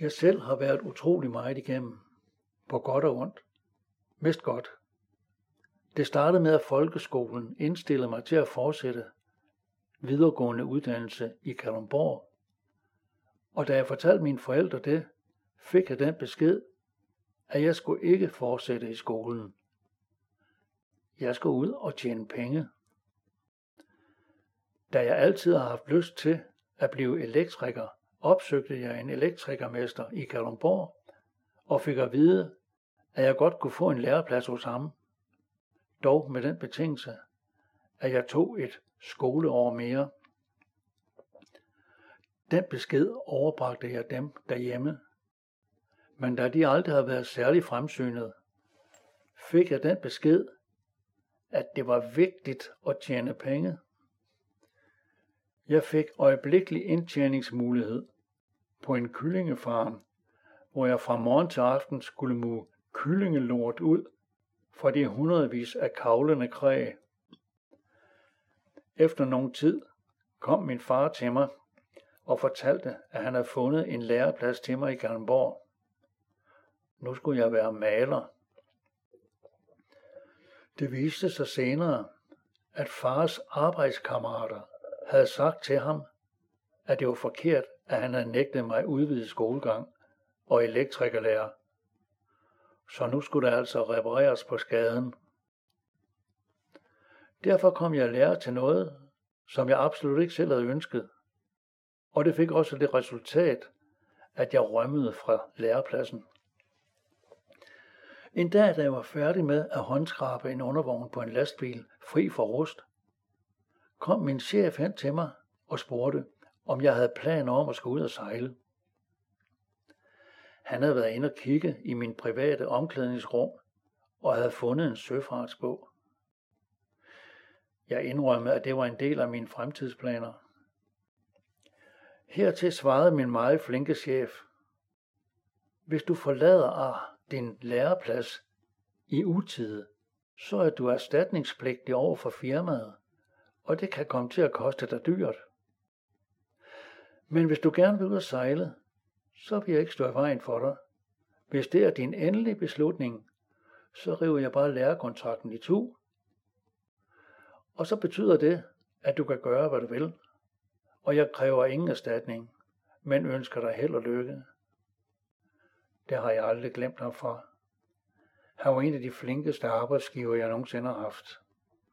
Jeg selv har været utrolig meget igennem, på godt og ondt. Mest godt. Det startede med, at folkeskolen indstillede mig til at fortsætte videregående uddannelse i Kalundborg. Og da jeg fortalte mine forældre det, fik jeg den besked, at jeg skulle ikke fortsætte i skolen. Jeg skulle ud og tjene penge. Da jeg altid har haft lyst til at blive elektriker, opsøgte jeg en elektrikermester i Kalundborg og fik at vide, at jeg godt kunne få en læreplads hos ham. Dog med den betingelse, at jeg tog et skoleår mere. Den besked overbragte jeg dem derhjemme. Men da de aldrig havde været særlig fremsynet, fik jeg den besked, at det var vigtigt at tjene penge. Jeg fik øjeblikkelig indtjeningsmulighed på en kyllingefarm, hvor jeg fra morgen til aften skulle mu kyllingelort ud fra de hundredvis af kavlende kræ. Efter nogen tid kom min far til mig og fortalte, at han havde fundet en læreplads til mig i Kalmborg. Nu skulle jeg være maler. Det viste sig senere, at fars arbejdskammerater havde sagt til ham, at det var forkert, at han havde nægtet mig udvidet skolegang og elektrikerlærer. Så nu skulle der altså repareres på skaden. Derfor kom jeg lærer til noget, som jeg absolut ikke selv havde ønsket. Og det fik også det resultat, at jeg rømmede fra lærepladsen. En dag, da jeg var færdig med at håndskrabe en undervogn på en lastbil fri for rust, kom min chef hen til mig og spurgte, om jeg havde planer om at skulle ud og sejle. Han havde været inde og kigge i min private omklædningsrum og havde fundet en søfartsbog. Jeg indrømmede, at det var en del af mine fremtidsplaner. Hertil svarede min meget flinke chef, hvis du forlader ah, din læreplads i utide, så er du erstatningspligtig over for firmaet, og det kan komme til at koste dig dyrt. Men hvis du gerne vil ud og sejle, så vil jeg ikke stå i vejen for dig. Hvis det er din endelige beslutning, så river jeg bare lærekontrakten i to. Og så betyder det, at du kan gøre, hvad du vil. Og jeg kræver ingen erstatning, men ønsker dig held og lykke. Det har jeg aldrig glemt ham for. Han var en af de flinkeste arbejdsgiver, jeg nogensinde har haft.